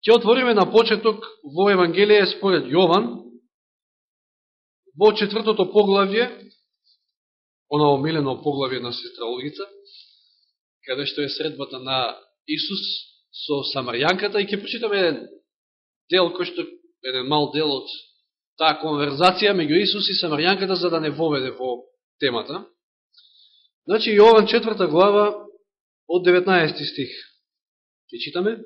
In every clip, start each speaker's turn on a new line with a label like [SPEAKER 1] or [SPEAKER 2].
[SPEAKER 1] Ќе отвориме на почеток во Евангелие според Јован, во четвртото поглавје, оно омилено поглавје на светраолгица, каде што е средбата на Исус со Самарјанката и ќе прочитаме еден дел кој што еден мал дел од таа конверзација меѓу Исус и Самарјанката за да не воведе во темата. Значи Јован четврта глава од 19 стих. Ќе читаме.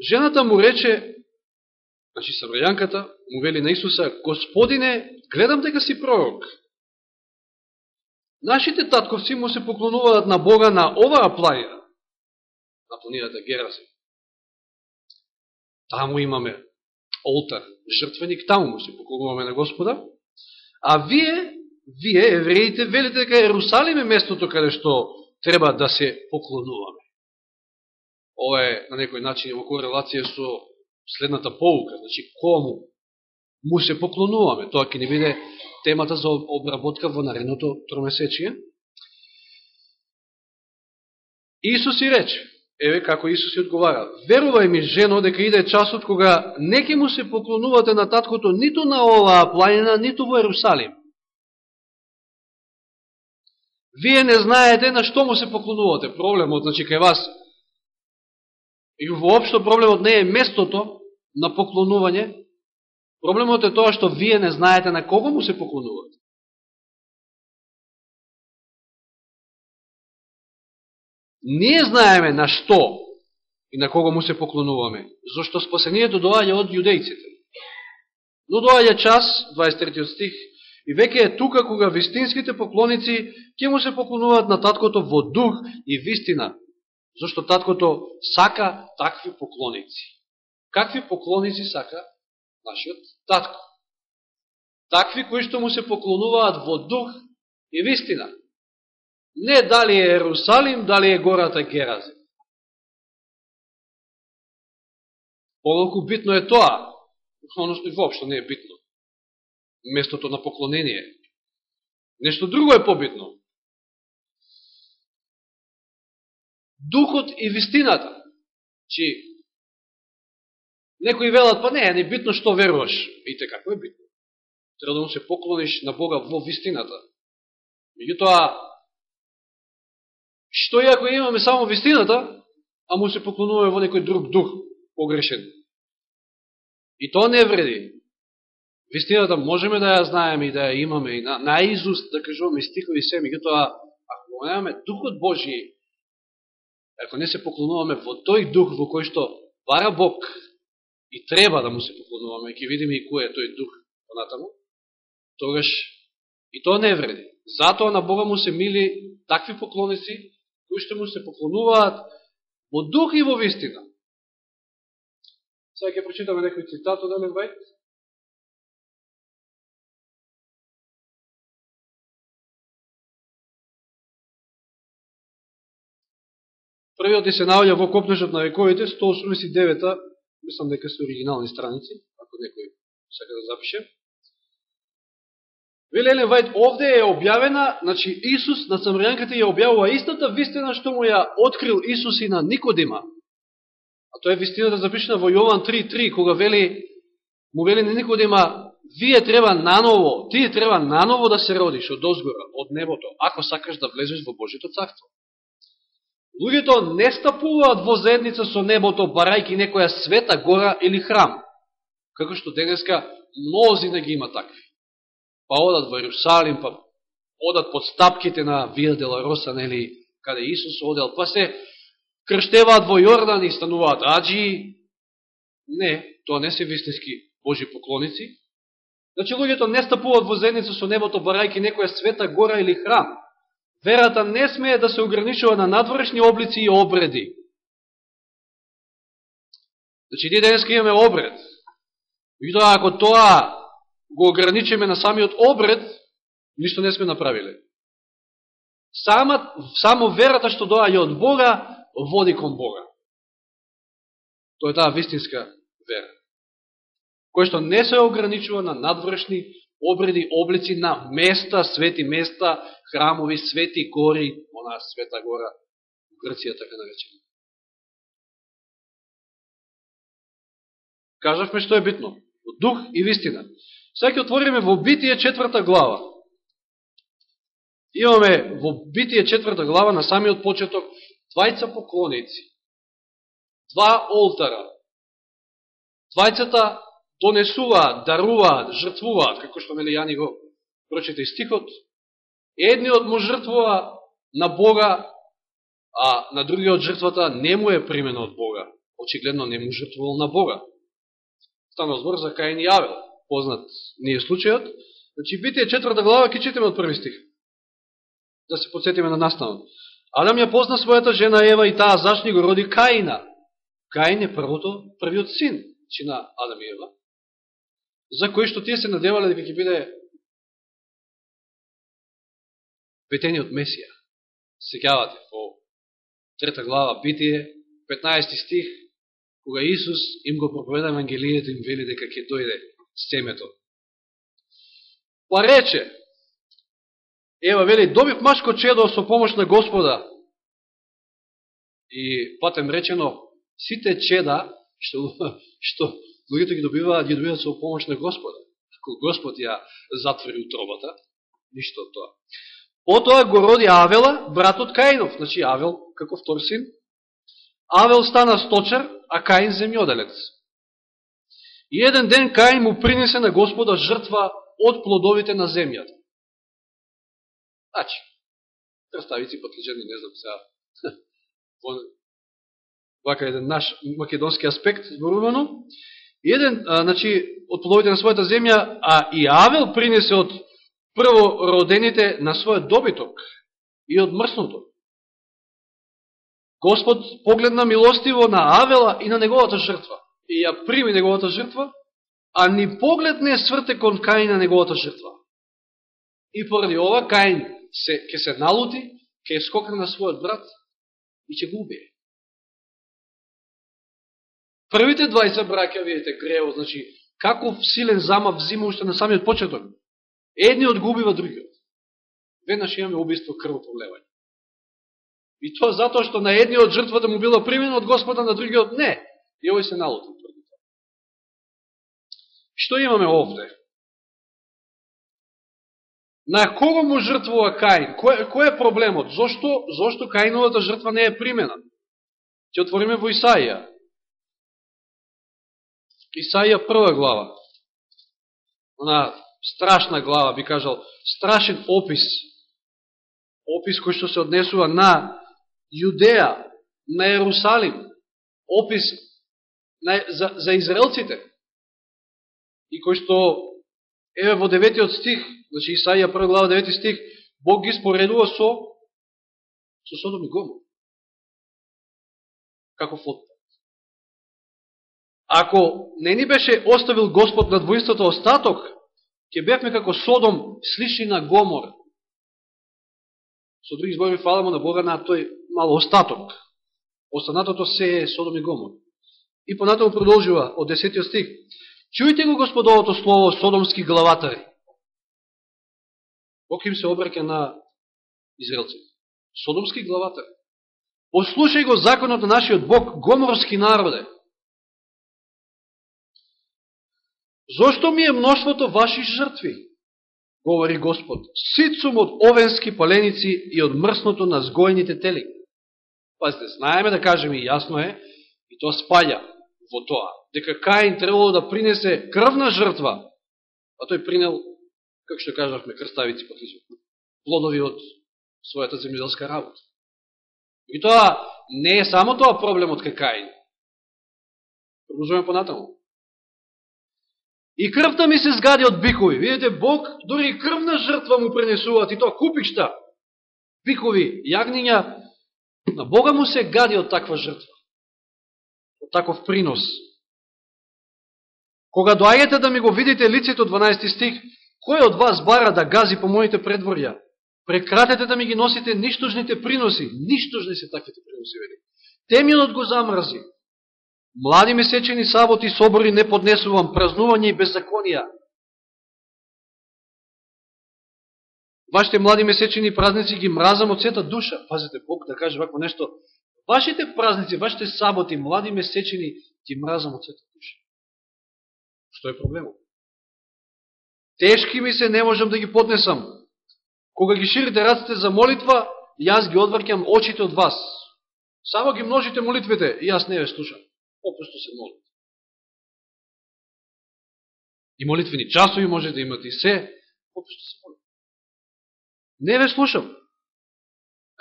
[SPEAKER 1] Жената му рече, значи Самарјанката, му вели на Исуса, Господине, гледам дека си пророк. Нашите татковци му се поклонуваат на Бога на оваа плаја, на планината Герази. Таму имаме олтар, жртвеник, таму му се поклонуваме на Господа. А вие, вие, евреите, велите дека Ерусалим е местото каде што треба да се поклонуваме. Ова е на некој начин во корелација со следната поука, значи кому му се поклонуваме. Тоа ќе не биде темата за обработка во наредното тромесечие. Исус и рече, еве како Исус и одговара, верувај ми, жено, дека иде часот кога не ќе му се поклонувате на таткото ниту на оваа планина, ниту во Ерусалим. Вие не знаете на што му се поклонувате. Проблемот, значи, кај вас И воопшто проблемот не е местото на поклонување, проблемот е тоа што вие не знаете на кого му се поклонувате. Ние знаеме на што и на кого му се поклонуваме, зашто спасението доаѓа од јудејците. Но доаѓа час, 23 стих, и веќе е тука кога вистинските поклоници ќе му се поклонуваат на таткото во дух и вистина, Зошто таткото сака такви поклоници. Какви поклоници сака нашиот татко? Такви кои што му се поклонуваат во дух и вистина. Не дали е Ерусалим, дали е гората Герази. Полоку битно е тоа, односно и воопшто не е битно. Местото на поклонение. Нешто друго е побитно. Духот и вистината. Чи некои велат, па не, не битно што веруваш. Ите така, како е битно. Треба да му се поклониш на Бога во вистината. Меѓутоа, што и ако имаме само вистината, а му се поклонуваме во некој друг дух, погрешен. И тоа не вреди. Вистината можеме да ја знаеме и да ја имаме и на, на изуст да кажуваме стихови се, меѓутоа, ако немаме Духот Божи ако не се поклонуваме во тој дух во кој што вара Бог и треба да му се поклонуваме, ќе видиме и кој е тој дух понатаму, тогаш и тоа не вреди. Затоа на Бога му се мили такви поклоници, кои што му се поклонуваат во дух и во вистина. Сега ќе прочитаме некој цитат од Елен Вајт. Првиот се наоѓа во Копнежот на вековите, 189-та, мислам дека се оригинални страници, ако некој сака да запише. Вели Елен Вајд, овде е објавена, значи Исус на Самарјанката ја објавува истата вистина што му ја открил Исус и на Никодима. А тоа е вистината запишена во Јован 3.3, кога вели, му вели на Никодима, вие треба наново, ти треба наново да се родиш од озгора, од небото, ако сакаш да влезеш во Божито царство. Луѓето не стапуваат во заедница со небото, барајки некоја света гора или храм. Како што денеска мнози не ги има такви. Па одат во Иерусалим, па одат под стапките на Виа Дела Роса, нели, каде Исус одел, па се крштеваат во Јордан и стануваат аджи. Не, тоа не се вистински Божи поклоници. Значи, луѓето не стапуваат во заедница со небото, барајки некоја света гора или храм. Верата не смее да се ограничува на надворешни облици и обреди. Значи, ние денеска имаме обред. И тоа, ако тоа го ограничиме на самиот обред, ништо не сме направиле. Сама, само верата што доаѓа од Бога, води кон Бога. Тоа е таа вистинска вера. Кој што не се ограничува на надвршни обреди, облици на места, свети места, храмови, свети гори, она света гора, Грција така наречена. Кажавме што е битно. Дух и вистина. Сега ќе отвориме во Битие четврта глава. Имаме во Битие четврта глава на самиот почеток двајца поклоници. Два олтара. Двајцата донесуваат, даруваат, жртвуваат, како што мели Јани го прочете и стихот. Едниот му жртвува на Бога, а на другиот жртвата не му е примена од Бога. Очигледно не му жртвувал на Бога. Станал збор за Каин и Авел. Познат не е случајот. Значи, Битие четврта глава, ке читаме од први стих. Да се подсетиме на настанот. Адам ја позна својата жена Ева и таа зашни го роди Каина. Каин е првото, првиот син, чина Адам и Ева, за кој што тие се надевале дека ќе биде петениот Месија. Секјавате во трета глава Битие, 15 стих, кога Исус им го проповеда Евангелието, им вели дека ќе дојде семето. Па рече, Ева вели, добив машко чедо со помош на Господа. И патем речено, сите чеда, што, што луѓето ги добиваат, ги добиваат со помош на Господа. Ако Господ ја затвори утробата, ништо од тоа. Потоа го роди Авела, братот Каинов, значи Авел како втор син. Авел стана сточар, а Каин земјоделец. И еден ден Каин му принесе на Господа жртва од плодовите на земјата. Значи, крставици, потлежени, не знам сега, вака еден наш македонски аспект зборувано. Еден, а, значи, од плодовите на својата земја, а и Авел принесе од прво родените на својот добиток и од мрсното. Господ погледна милостиво на Авела и на неговата жртва. И ја прими неговата жртва, а ни поглед не сврте кон Каин на неговата жртва. И поради ова Каин се, ке се налути, ке скокне на својот брат и ќе го убие. Првите двајца браќа, видите, грео, значи, каков силен замав взима уште на самиот почеток. Едниот го другиот. Веднаш имаме убиство крвопролевање. И тоа затоа што на едниот жртвата му била примена од Господа, на другиот не. И овој се налути. Што имаме овде? На кого му жртвува Каин? Кој, кој е проблемот? Зошто, зошто Каиновата жртва не е примена? Ќе отвориме во Исаија. Исаија прва глава. Она страшна глава, би кажал, страшен опис. Опис кој што се однесува на Јудеја, на Ерусалим. Опис на, за, за израелците. И кој што, еве во деветиот стих, значи Исаија прва глава девети стих, Бог ги споредува со со Содом и Гомор. Како флотта. Ако не ни беше оставил Господ на двоинството остаток, ќе бевме како Содом слични на Гомор. Со други збори фаламо на Бога на тој мало остаток. Останатото се е Содом и Гомор. И понатаму продолжува од 10 стих. Чујте го Господовото слово Содомски главатари. Бог им се обраќа на израелци. Содомски главатари. Послушај го законот на нашиот Бог, гоморски народе. Зошто ми е мноштвото ваши жртви? Говори Господ. Сит сум од овенски паленици и од мрсното на згојните тели. Пазите, знаеме да кажеме и јасно е, и тоа спаѓа во тоа, дека Каин требало да принесе крвна жртва, а тој принел, како што кажавме, крставици потличи, плодови од својата земјоделска работа. И тоа не е само тоа проблемот кај Каин. Продолжуваме понатаму. И крвта ми се згади од бикови. Видите, Бог дори крвна жртва му пренесуваат и тоа купишта. Бикови, јагниња, на Бога му се гади од таква жртва. Од таков принос. Кога доаѓате да ми го видите лицето 12 стих, кој од вас бара да гази по моите предворја? Прекратете да ми ги носите ништожните приноси. Ништожни се таквите приноси, вели. Темјонот го замрзи. Млади месечени саботи собори не поднесувам, празнување и беззаконија. Вашите млади месечени празници ги мразам од сета душа. Пазите, Бог да каже вако нешто. Вашите празници, вашите саботи, млади месечени, ги мразам од сета душа. Што е проблемот? Тешки ми се, не можам да ги поднесам. Кога ги ширите раците за молитва, јас ги одвркам очите од вас. Само ги множите молитвите и јас не ве слушам. Опусто се молите. И молитвени часови може да имате и се, опусто се молите. Не ве слушам.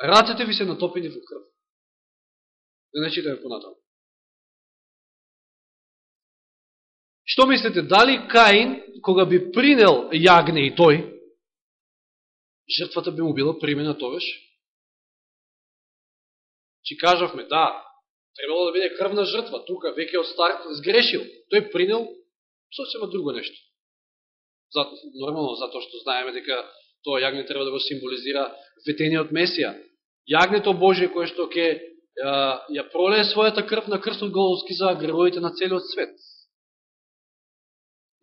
[SPEAKER 1] Рацете ви се натопени во крв. Да не читаме понатаму. Што мислите, дали Каин, кога би принел јагне и тој, жртвата би му била примена тогаш? Чи кажавме, да, требало да биде крвна жртва, тука веќе од старт сгрешил. Тој принел сосема друго нешто. Зато, нормално, затоа што знаеме дека тоа јагне треба да го символизира ветениот Месија. Јагнето Божие кое што ќе ја пролее својата крв на крстот Головски за гревоите на целиот свет.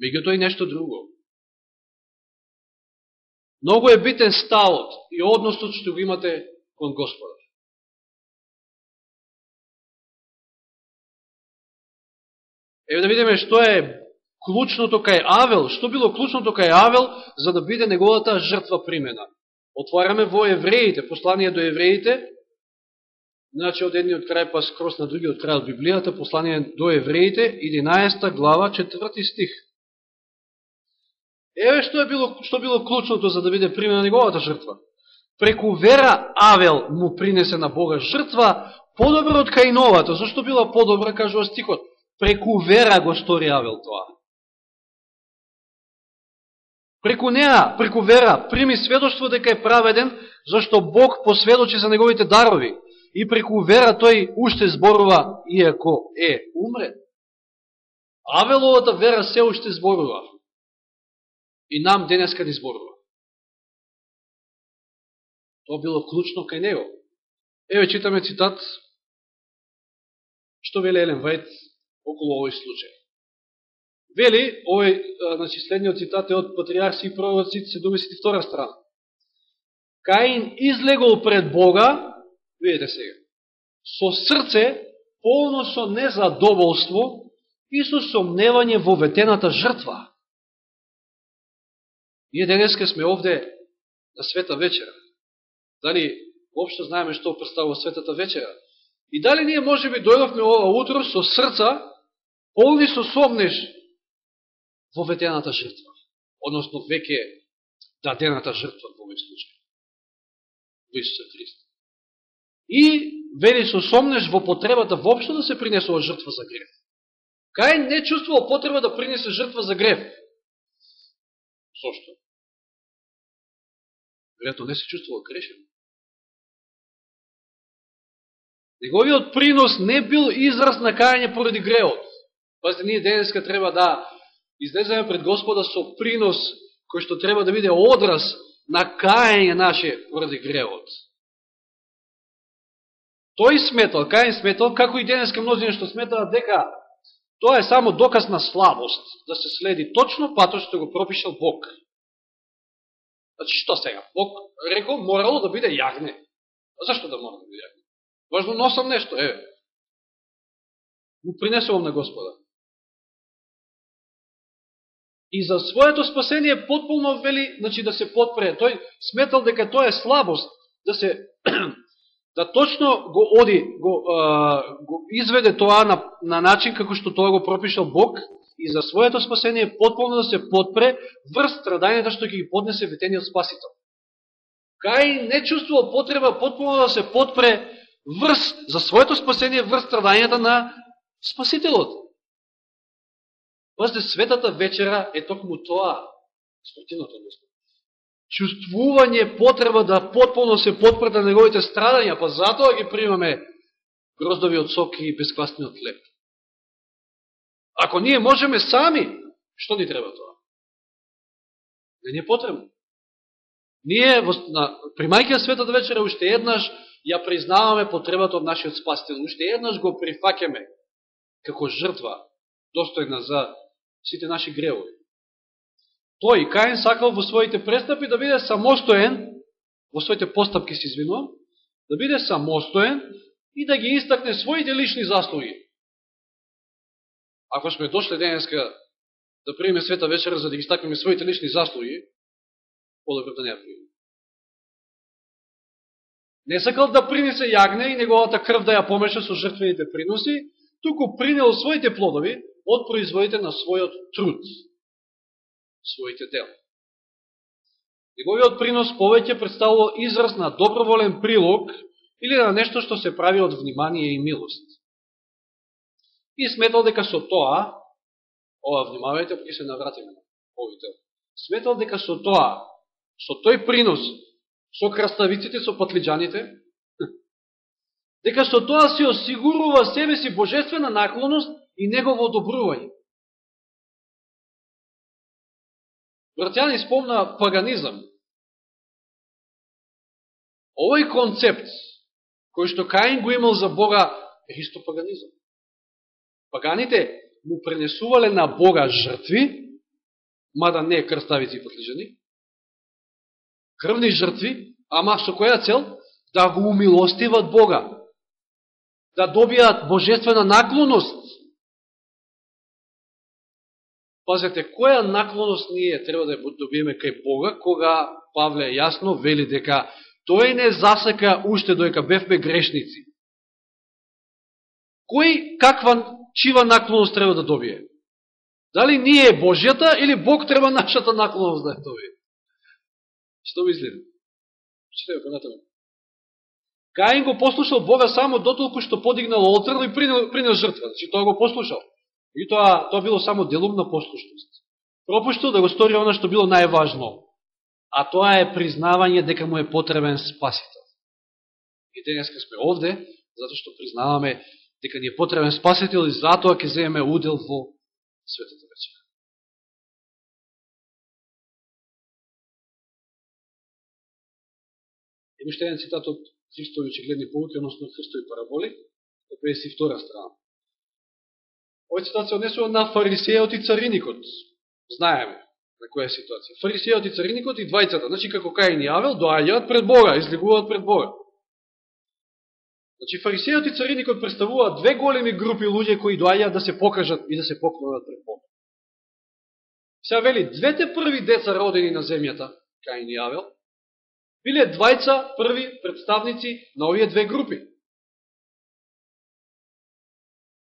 [SPEAKER 1] Меѓуто и нешто друго. Многу е битен ставот и односот што го имате кон Господа. Еве да видиме што е клучното кај Авел, што било клучното кај Авел за да биде неговата жртва примена. Отвараме во евреите, послание до евреите, значи од едниот крај па скрос на другиот крај од Библијата, послание до евреите, 11 глава, 4 стих. Еве што е било што било клучното за да биде примена неговата жртва. Преку вера Авел му принесе на Бога жртва подобра од Каиновата. Зошто била подобра, кажува стихот? Преку вера го стори Авел тоа. Преку неа, преку вера, прими сведоштво дека е праведен, зашто Бог посведочи за неговите дарови. И преку вера тој уште зборува, иако е умрен. Авеловата вера се уште зборува и нам денеска ни зборува. Тоа било клучно кај него. Еве читаме цитат, што вели Елен Вајт околу овој случај. Вели, овој, значи, следниот цитат е од Патриарси и пророци, 72 страна. Каин излегол пред Бога, видите сега, со срце, полно со незадоволство и со сомневање во ветената жртва. Ние денеска сме овде на света вечера. Дали вопшто знаеме што представува светата вечера? И дали ние може би дојдовме ова утро со срца, полни со сомнеш во ветената жртва. Односно, веќе дадената жртва во овој случај. Во Исуса Христа. И вели со сомнеш во потребата воопшто да се принесува жртва за грев. Кај не чувствувал потреба да принесе жртва за грев. Зошто? Веројатно не се чувствувал грешен. Неговиот принос не бил израз на кајање поради греот. Пазите, ние денеска треба да излеземе пред Господа со принос кој што треба да биде одраз на кајање наше поради греот. Тој сметал, кајен сметал, како и денеска мнозина што сметаат дека тоа е само доказ на слабост, да се следи точно патот што го пропишал Бог. Значи, што сега? Бог рекол, морало да биде јагне. А зашто да мора да биде јагне? Важно носам нешто, е. Му принесувам на Господа. И за своето спасение потполно вели, значи да се подпре. Тој сметал дека тоа е слабост, да се да точно го оди, го, а, го изведе тоа на, на начин како што тоа го пропишал Бог, и за своето спасение потполно да се подпре врз страдањата што ќе ги поднесе ветениот спасител. Кај не чувствувал потреба потполно да се подпре врз за своето спасение врз страдањата на спасителот. Пазде, светата вечера е токму тоа, спортивното мисло. Чувствување потреба да потполно се подпрете на неговите страдања, па затоа ги примаме гроздовиот сок и безквасниот леп. Ако ние можеме сами, што ни треба тоа? Не ни е потребно. Ние, примајќа светот вечера, уште еднаш ја признаваме потребата од нашиот спасител. Уште еднаш го прифакеме како жртва, достојна за сите наши гревови. Тој, Каин, сакал во своите престапи да биде самостоен, во своите постапки се извинувам, да биде самостоен и да ги истакне своите лични заслуги. Ако сме дошли денеска да примеме света вечера за да ги истакнеме своите лични заслуги, подобро да не ја примеме. Не сакал да принесе јагне и неговата крв да ја помеша со жртвените приноси, туку принел своите плодови од производите на својот труд, своите дела. Неговиот принос повеќе представува израз на доброволен прилог или на нешто што се прави од внимание и милост. И сметал дека со тоа, ова внимавајте, ќе се навратиме на овите, сметал дека со тоа, со тој принос, со краставиците, со патлиджаните, дека со тоа се осигурува себе си божествена наклоност и негово одобрување. Братјани спомна паганизам. Овој концепт, кој што Каин го имал за Бога, е исто паганизам. Паганите му пренесувале на Бога жртви, мада не крставици и подлежани, крвни жртви, ама со која цел? Да го умилостиват Бога, да добијат божествена наклоност. Пазете, која наклоност ние треба да добиеме кај Бога, кога Павле јасно вели дека тој не засека, уште доека бевме грешници. Кој, каква, чива наклоност треба да добие? Дали ние Божјата или Бог треба нашата наклоност да ја добие? Што мислите? Читаме понатаму. Каин го послушал Бога само дотолку што подигнал олтар и принел, принел жртва. Значи, тоа го послушал. И тоа, тоа било само делумна послушност. Пропуштил да го стори оно што било најважно а тоа е признавање дека му е потребен спасител. И денеска сме овде, затоа што признаваме дека ни е потребен спасител и затоа ќе земеме удел во светата вечера. И уште еден цитат од Христови очигледни полуки, односно Христови параболи, од 52 страна. Овој цитат се однесува на фарисејот и цариникот. Знаеме, на која ситуација. Фарисејот и цариникот и двајцата, значи како Каин и Авел, доаѓаат пред Бога, излегуваат пред Бога. Значи фарисејот и цариникот представуваат две големи групи луѓе кои доаѓаат да се покажат и да се поклонат пред Бога. Сега вели, двете први деца родени на земјата, Каин и Авел, биле двајца први представници на овие две групи.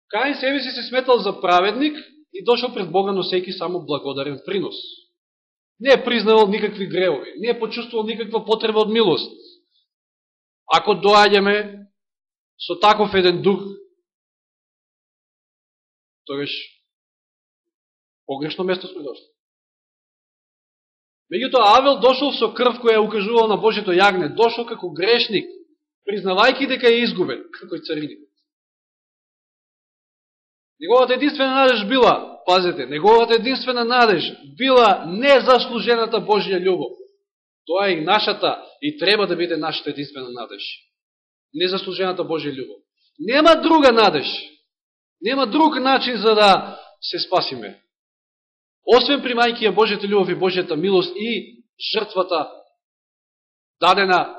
[SPEAKER 1] Каин себе си се сметал за праведник, и дошол пред Бога носејки само благодарен принос. Не е признавал никакви гревови, не е почувствувал никаква потреба од милост. Ако доаѓаме со таков еден дух, тогаш погрешно место сме дошли. Меѓутоа Авел дошол со крв која укажувал на Божето јагне, дошол како грешник, признавајки дека е изгубен, како и цариник. Неговата единствена надеж била, пазете, неговата единствена надеж била незаслужената Божја љубов. Тоа е и нашата, и треба да биде нашата единствена надеж. Незаслужената Божја љубов. Нема друга надеж. Нема друг начин за да се спасиме. Освен примајки ја Божјата љубов и Божјата милост и жртвата дадена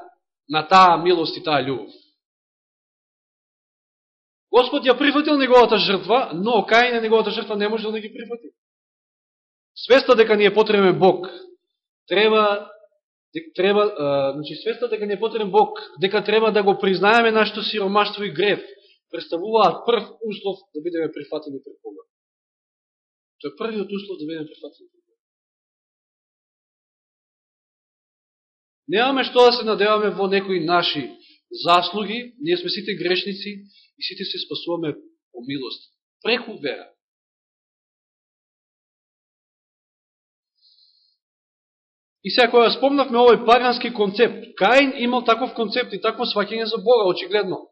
[SPEAKER 1] на таа милост и таа љубов. Господ ја прифатил неговата жртва, но Каин на неговата жртва не можел да ги прифати. Свеста дека ни е потребен Бог, треба, треба значи свеста дека ни е потребен Бог, дека треба да го признаеме нашето сиромаштво и грев, представуваат прв услов да бидеме прифатени пред Бога. Тоа е првиот услов да бидеме прифатени. Немаме што да се надеваме во некои наши заслуги, ние сме сите грешници и сите се спасуваме по милост, преку вера. И сега кога спомнавме овој пагански концепт, Каин имал таков концепт и такво сваќање за Бога, очигледно.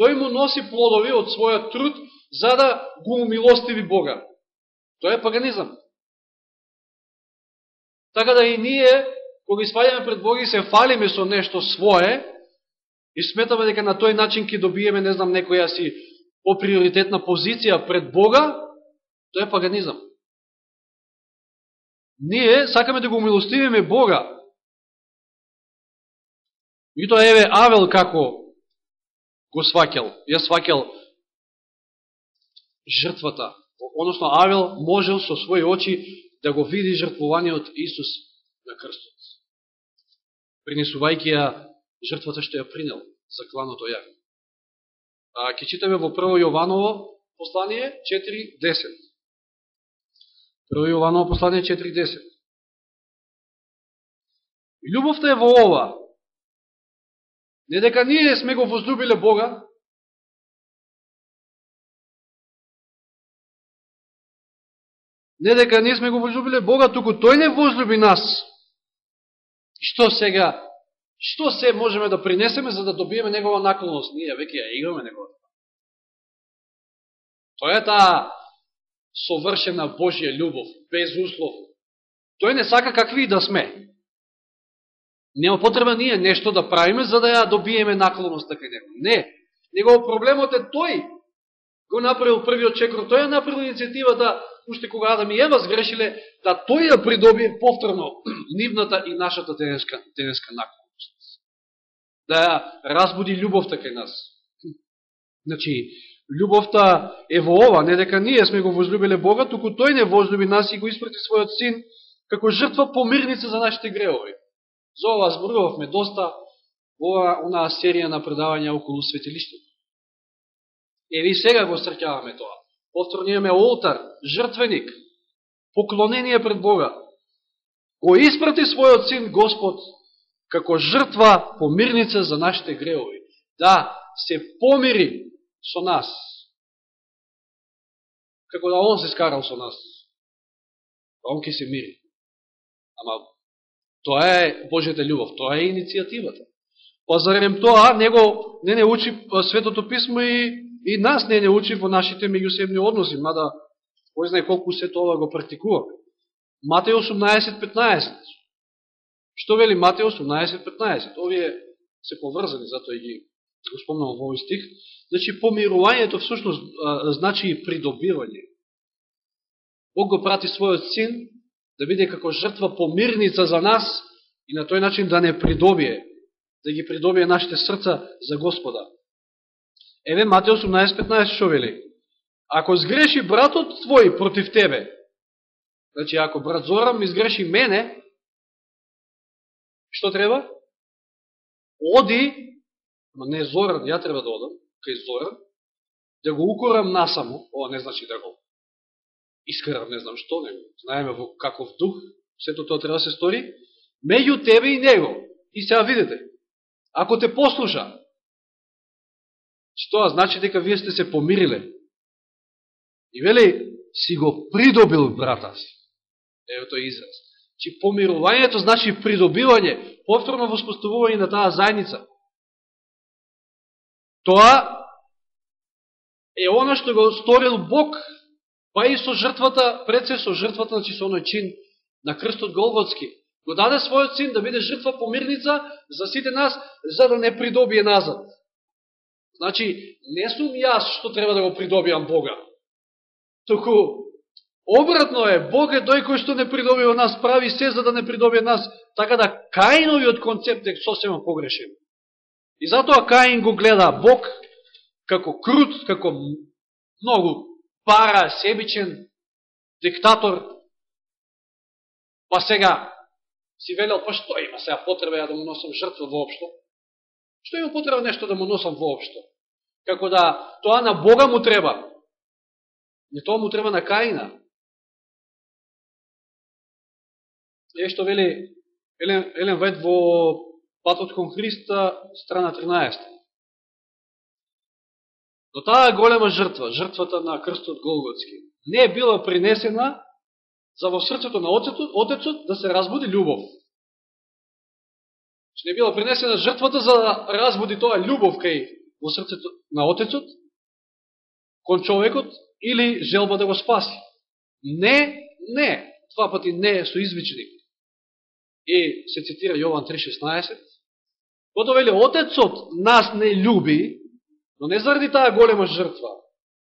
[SPEAKER 1] Тој му носи плодови од својот труд за да го умилостиви Бога. Тоа е паганизам. Така да и ние, кога испаѓаме пред Бог и се фалиме со нешто свое, И сметаме дека на тој начин ќе добиеме, не знам, некоја си поприоритетна позиција пред Бога, тоа е паганизам. Ние сакаме да го умилостивиме Бога. И тоа еве Авел како го свакел, ја свакел жртвата, односно Авел можел со своји очи да го види жртвуваниот Исус на крстот. Принесувајќи ја жртвата што ја принел за кланото јагне. А, ке читаме во прво Јованово послание 4.10. Прво Јованово послание 4.10. Љубовта е во ова. Не дека ние сме го возлюбиле Бога, Не дека ние сме го возлюбиле Бога, туку Тој не возлюби нас. Што сега, што се можеме да принесеме за да добиеме Негова наклонност? Ние веќе ја играме Негова. Тоа е таа совршена Божја љубов, без услов. Тој не сака какви да сме. Нема потреба ние нешто да правиме за да ја добиеме наклонност така кај него. Не. Негово проблемот е тој го направил првиот чекор, тој ја направил иницијативата уште кога Адам и Ева сгрешиле, да тој ја придобие повторно нивната и нашата денеска, денеска наклонност. Да ја разбуди љубовта кај нас. Значи, љубовта е во ова, не дека ние сме го возлюбиле Бога, туку тој не возлюби нас и го испрати својот син како жртва помирница за нашите греови. За ова зборувавме доста во онаа серија на предавања околу светилиштето. и сега го срќаваме тоа. Повторно имаме олтар, жртвеник, поклонение пред Бога. Го испрати својот син Господ како жртва помирница за нашите греови. Да, се помири со нас. Како да он се скарал со нас. Да он ке се мири. Ама тоа е Божјата љубов, тоа е иницијативата. Па зарем тоа, него не не учи Светото Писмо и И нас не не учи во нашите меѓусебни односи, мада кој знае колку се тоа го практикува. Матеј 18.15. Што вели Матеј 18.15? Овие се поврзани, затоа и ги го спомнал во овој стих. Значи, помирувањето всушност значи и придобивање. Бог го прати својот син да биде како жртва помирница за нас и на тој начин да не придобие, да ги придобие нашите срца за Господа. Еве Матеј 18.15 што вели? Ако сгреши братот твој против тебе, значи ако брат Зоран ми сгреши мене, што треба? Оди, ама не Зоран, ја треба да одам, кај Зоран, да го укорам насамо, ова не значи да го искарам, не знам што, не знаеме во каков дух, сето тоа треба да се стори, меѓу тебе и него. И сега видите, ако те послуша, Што значи дека вие сте се помириле. И вели, си го придобил брата си. Ево тој израз. Чи помирувањето значи придобивање, повторно воспоставување на таа заедница. Тоа е оно што го сторил Бог, па и со жртвата, пред се со жртвата, значи со оној чин на крстот Голготски. Го даде својот син да биде жртва помирница за сите нас, за да не придобие назад. Значи, не сум јас што треба да го придобиам Бога. Току, обратно е, Бог е тој кој што не придобива нас, прави се за да не придобие нас, така да Каиновиот концепт е сосема погрешен. И затоа Каин го гледа Бог како крут, како многу пара, себичен, диктатор, па сега си велел, па што има сега потреба ја да му носам жртва воопшто? Што има потреба нешто да му носам воопшто? Како да тоа на Бога му треба. Не тоа му треба на Каина. Е што вели Елен, Елен Вет во Патот кон Христа, страна 13. Но таа голема жртва, жртвата на крстот Голготски, не е била принесена за во срцето на Отецот, Отецот да се разбуди љубов. Че не била принесена жртвата за да разбуди тоа љубов кај во срцето на Отецот, кон човекот, или желба да го спаси. Не, не, два пати не со извичник. И се цитира Јован 3.16, Кото вели Отецот нас не љуби, но не заради таа голема жртва,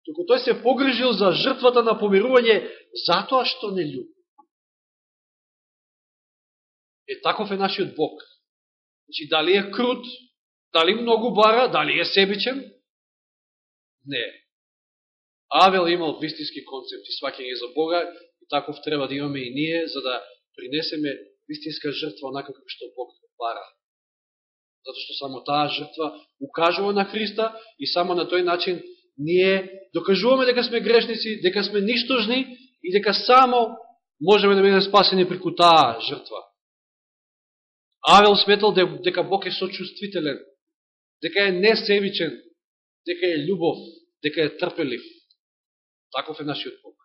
[SPEAKER 1] туку тој се погрижил за жртвата на помирување затоа што не љуби. Е, таков е нашиот Бог. Значи, дали е крут, дали многу бара, дали е себичен? Не. Авел имал вистински концепт и свакење за Бога, и таков треба да имаме и ние, за да принесеме вистинска жртва онака како што Бог бара. Зато што само таа жртва укажува на Христа и само на тој начин ние докажуваме дека сме грешници, дека сме ништожни и дека само можеме да бидеме спасени преку таа жртва. Авел сметал дека Бог е сочувствителен, дека е несебичен, дека е љубов, дека е трпелив. Таков е нашиот Бог.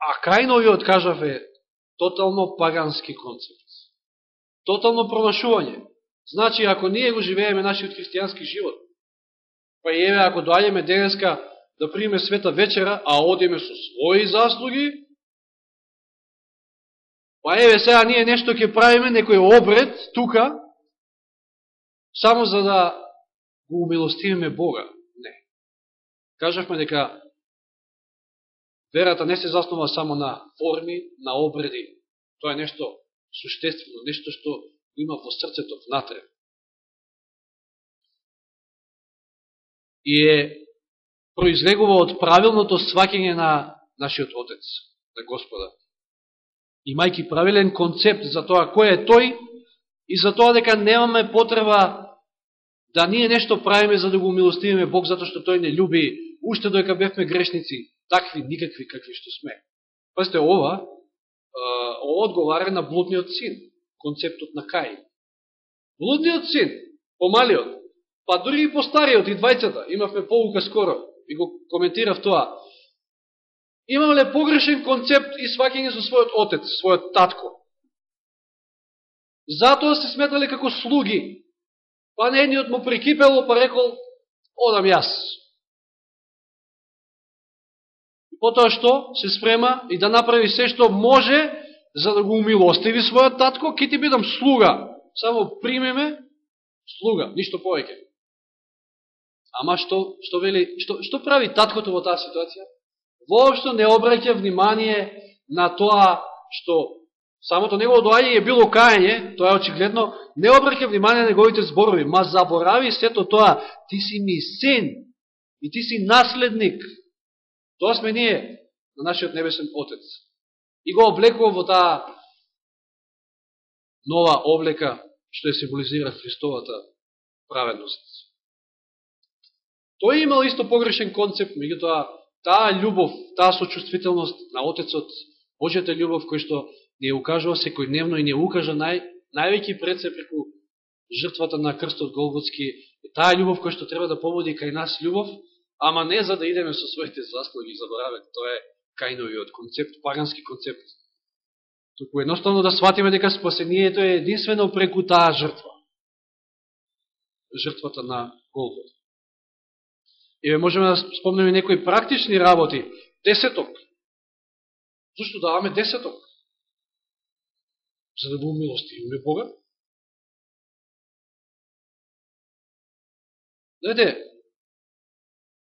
[SPEAKER 1] А Каиновиот, кажав, е тотално пагански концепт. Тотално промашување. Значи, ако ние го живееме нашиот христијански живот, па и еве, ако доаѓаме денеска да приме света вечера, а одиме со своји заслуги, па еве сега ние нешто ќе правиме, некој обред тука, само за да го умилостивиме Бога. Не. Кажавме дека верата не се заснова само на форми, на обреди. Тоа е нешто суштествено, нешто што има во срцето внатре. И е произлегува од правилното сваќање на нашиот Отец, на Господа. Имајки правилен концепт за тоа кој е Тој и за тоа дека немаме потреба да ние нешто правиме за да го милостивиме Бог, затоа што Тој не љуби. уште доека бевме грешници, такви, никакви какви што сме. Пасте, ова, ова одговара на блудниот син концептот на Кај. Блудниот син, помалиот, па дури и постариот, и двајцата, имавме полука скоро, и го коментирав тоа, имале погрешен концепт и сваќање со својот отец, својот татко. Затоа се сметале како слуги. Па не едниот му прикипело, па рекол, одам јас. И потоа што? Се спрема и да направи се што може за да го умилостиви својот татко, ке ти бидам слуга. Само примеме слуга, ништо повеќе. Ама што, што, вели, што, што прави таткото во таа ситуација? Воопшто не обраќа внимание на тоа што самото негово доаѓање е било кајање, тоа е очигледно, не обраќа внимание на неговите зборови, ма заборави сето тоа, ти си ми син и ти си наследник. Тоа сме ние на нашиот небесен Отец и го облекува во таа нова облека, што ја символизира Христовата праведност. Тој имал исто погрешен концепт, меѓутоа таа љубов, таа сочувствителност на Отецот, Божјата љубов кој што не укажува секојдневно и не укажа нај, највеќи пред се преку жртвата на крстот Голготски, таа љубов која што треба да поводи кај нас љубов, ама не за да идеме со своите заслуги и заборавек, тоа е кајновиот концепт, пагански концепт. Туку едноставно да сватиме дека спасението е единствено преку таа жртва. Жртвата на Голгот. И можеме да спомнеме некои практични работи. Десеток. Зошто даваме десеток? За да го умилостивиме Бога? Знаете,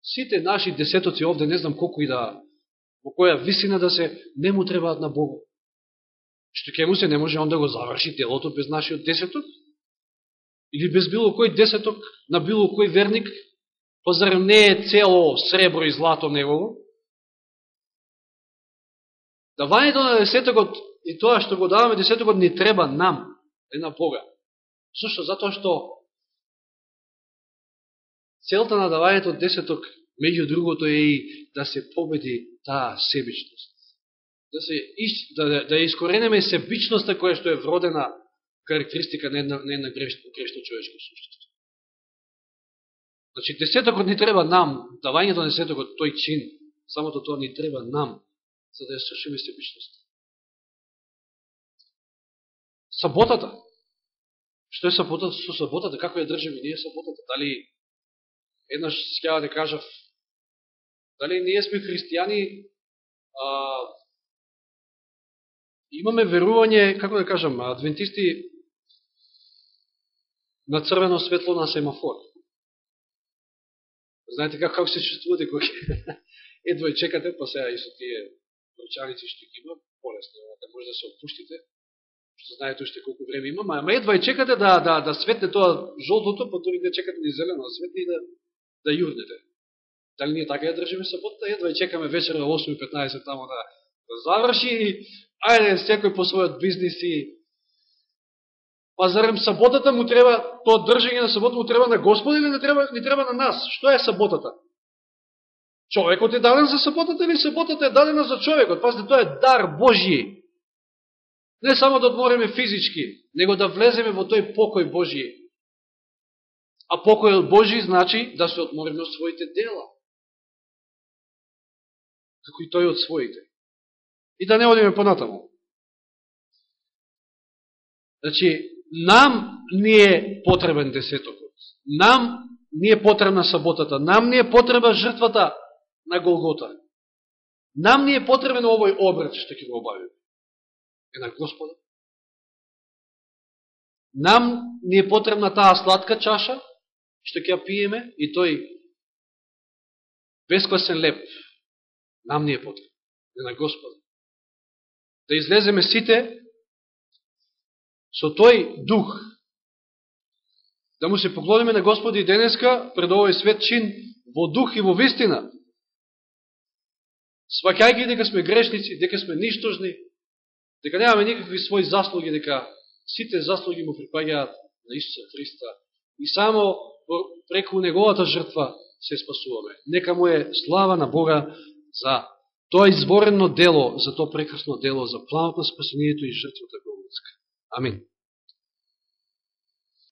[SPEAKER 1] сите наши десетоци овде, не знам колку и да во која висина да се не му требаат на Бога. Што ќе му се не може он да го заврши телото без нашиот десеток? Или без било кој десеток на било кој верник? Па зарем не е цело сребро и злато негово? Давањето на да десетокот и тоа што го даваме десетокот ни треба нам, не на Бога. Зошто? Затоа што целта на давањето десеток меѓу другото е и да се победи таа себичност. Да, се, да, да искоренеме себичноста која што е вродена карактеристика на една, на една грешна грешно човечко суштество. Значи, десетокот ни треба нам, давањето на десетокот, тој чин, самото тоа ни треба нам, за да ја сршиме себичност. Саботата. Што е саботата со саботата? Како ја држаме ние саботата? Дали еднаш скјава да кажав Дали ние сме христијани, а, имаме верување, како да кажам, адвентисти на црвено светло на семафор. Знаете како, како се чувствувате кога едва чекате, па сега и со тие прочаници што ги има, полесно, да може да се опуштите, што знаете уште колку време има, ама едва и чекате да, да, да светне тоа жолтото, па дори да чекате ни зелено да светне и да, да јурнете. Дали ние така ја држиме саботата? Едва и чекаме вечера 8.15 тамо да, да заврши и ајде секој по својот бизнес и Па зарем саботата му треба, тоа држање на саботата му треба на Господ или не треба, не треба на нас? Што е саботата? Човекот е даден за саботата или саботата е дадена за човекот? Пазите, тоа е дар Божи. Не само да одмориме физички, него да влеземе во тој покој Божи. А покојот Божи значи да се одмориме од своите дела. Како и тој од своите. И да не одиме понатаму. Значи, нам ни е потребен десетокот. Нам ни е потребна саботата. Нам ни е потреба жртвата на Голгота. Нам ни е потребен овој обред што ќе го обавиме. Е на Господа. Нам ни е потребна таа сладка чаша што ќе ја пиеме и тој бесквасен леп. Нам ни е потребен. Е на Господа. Да излеземе сите со тој дух, да му се поклониме на Господи денеска пред овој свет чин во дух и во вистина, свакајќи дека сме грешници, дека сме ништожни, дека немаме никакви своји заслуги, дека сите заслуги му припаѓаат на Исуса Христа и само преку неговата жртва се спасуваме. Нека му е слава на Бога за тоа изворено дело, за тоа прекрасно дело, за планот на спасението и жртвата Богатска. Амин.